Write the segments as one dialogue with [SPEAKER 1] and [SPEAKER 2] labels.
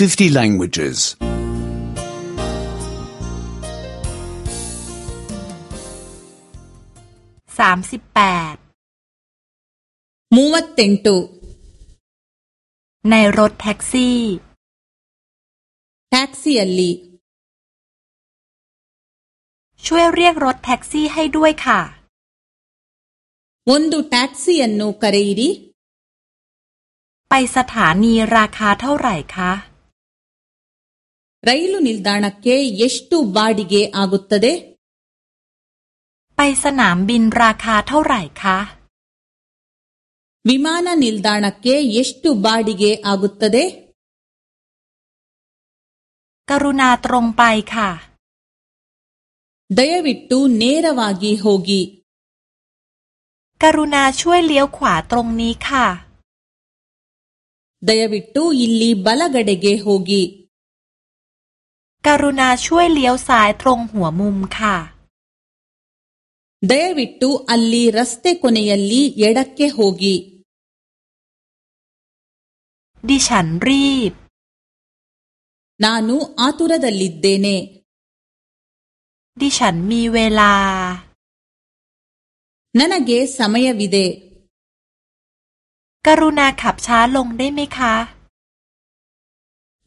[SPEAKER 1] 50 languages. 38 38ในรถแท็กซี่ แท็กซี่ลี ช่วยเรียกรถแท็กซี่ให้ด้วยค่ะ ಒಂದು ಟ ್ ಯ ಾ ಕ ್ ಸ ಿน ನ ್ ನ ು ಕ ರ ไปสถานีราคาเท่าไหร่คะ ರೈಲು ನಿಲ್ದಾಣಕ್ಕೆ ಎಷ್ಟು ಬಾಡಿಗೆ ಆಗುತ್ತದೆ ไปสนามบินราคาเท่าไหร่คะ ವಿಮಾನ ನಿಲ್ದಾಣಕ್ಕೆ ಎಷ್ಟು ಬಾಡಿಗೆ ಆಗುತ್ತದೆ กรุณาตรงไปค่ะ ದಯವಿಟ್ಟು ನೇರವಾಗಿ ಹೋಗಿ กรุณาช่วยเลี้ยวขวาตรงนี้ค่ะ ದಯವಿಟ್ಟು ಇಲ್ಲಿ ಬಲಗಡೆಗೆ ಹೋಗಿ กรุณาช่วยเลี้ยวซ้ายตรงหัวมุมค่ะ เดวิดตูอัลลีรัสเตคุณยัลลีเยดักเกฮกีดิฉันรีบ นานูอาตุระดลิดเดเนดิฉันมีเวลานันเกสสมัยวิเดกรุณาขับช้าลงได้ไหมคะ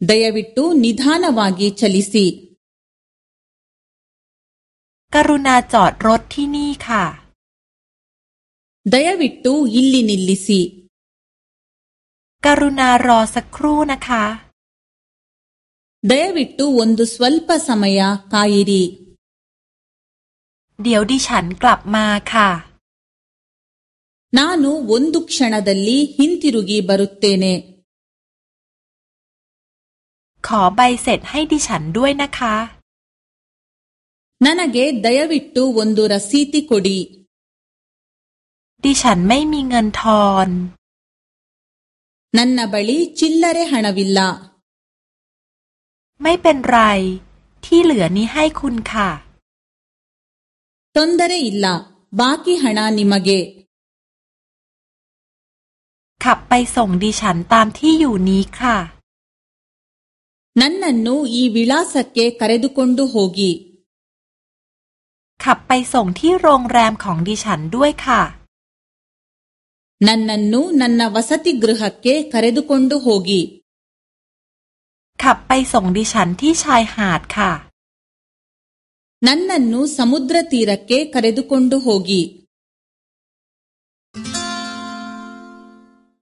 [SPEAKER 1] ದಯವಿಟ್ಟು ನಿಧಾನವಾಗಿ ಚಲಿಸಿ กรุณาจอดรถที่นี่ค่ะ ದಯವಿಟ್ಟು ಇಲ್ಲಿ ನಿಲ್ಲಿಸಿ ಕರುಣಾ กรุณารอสักครู่นะคะ ದಯವಿಟ್ಟು ಒಂದು ಸ್ವಲ್ಪ ಸಮಯ ಕಾಯಿರಿ เดี๋ยวดิฉันกลับมาค่ะ ನಾನು ಒಂದು ಕ್ಷಣದಲ್ಲಿ ಹಿಂತಿರುಗಿ ಬರುತ್ತೇನೆ ขอใบเสร็จให้ดิฉันด้วยนะคะ นันเก ดยวิต ಟ ว ಒಂದು ರಸೀತಿ ಕೊಡಿ ดิฉันไม่มีเงินทอน นัน ನ ್ ನ ಬಳಿ ಚ ล ಲ ್ ಲ ರ านาวิลลาไม่เป็นไรที่เหลือนี้ให้คุณค่ะต ತ ೊಂ ದ ರ ลา ಲ ್ ಲ ಬ ಾ ಕ า ಹ นิม ಮ เกขับไปส่งดิฉันตามที่อยู่นี้ค่ะนั್น ನ ್ ನ ು ಈ ವಿಳಾಸಕ್ಕೆ ಕರೆದುಕೊಂಡು ಹೋಗಿ ขับไปส่งที่โรงแรมของดิฉันด้วยค่ะ นั่นนั่นนูนั่นนวสติกรหกเกคารดุคนดูโฮกีขับไปส่งดิฉันที่ชายหาดค่ะ นั่นนั่นนูสมุทรตีรักเกคารดุคนดูโฮกี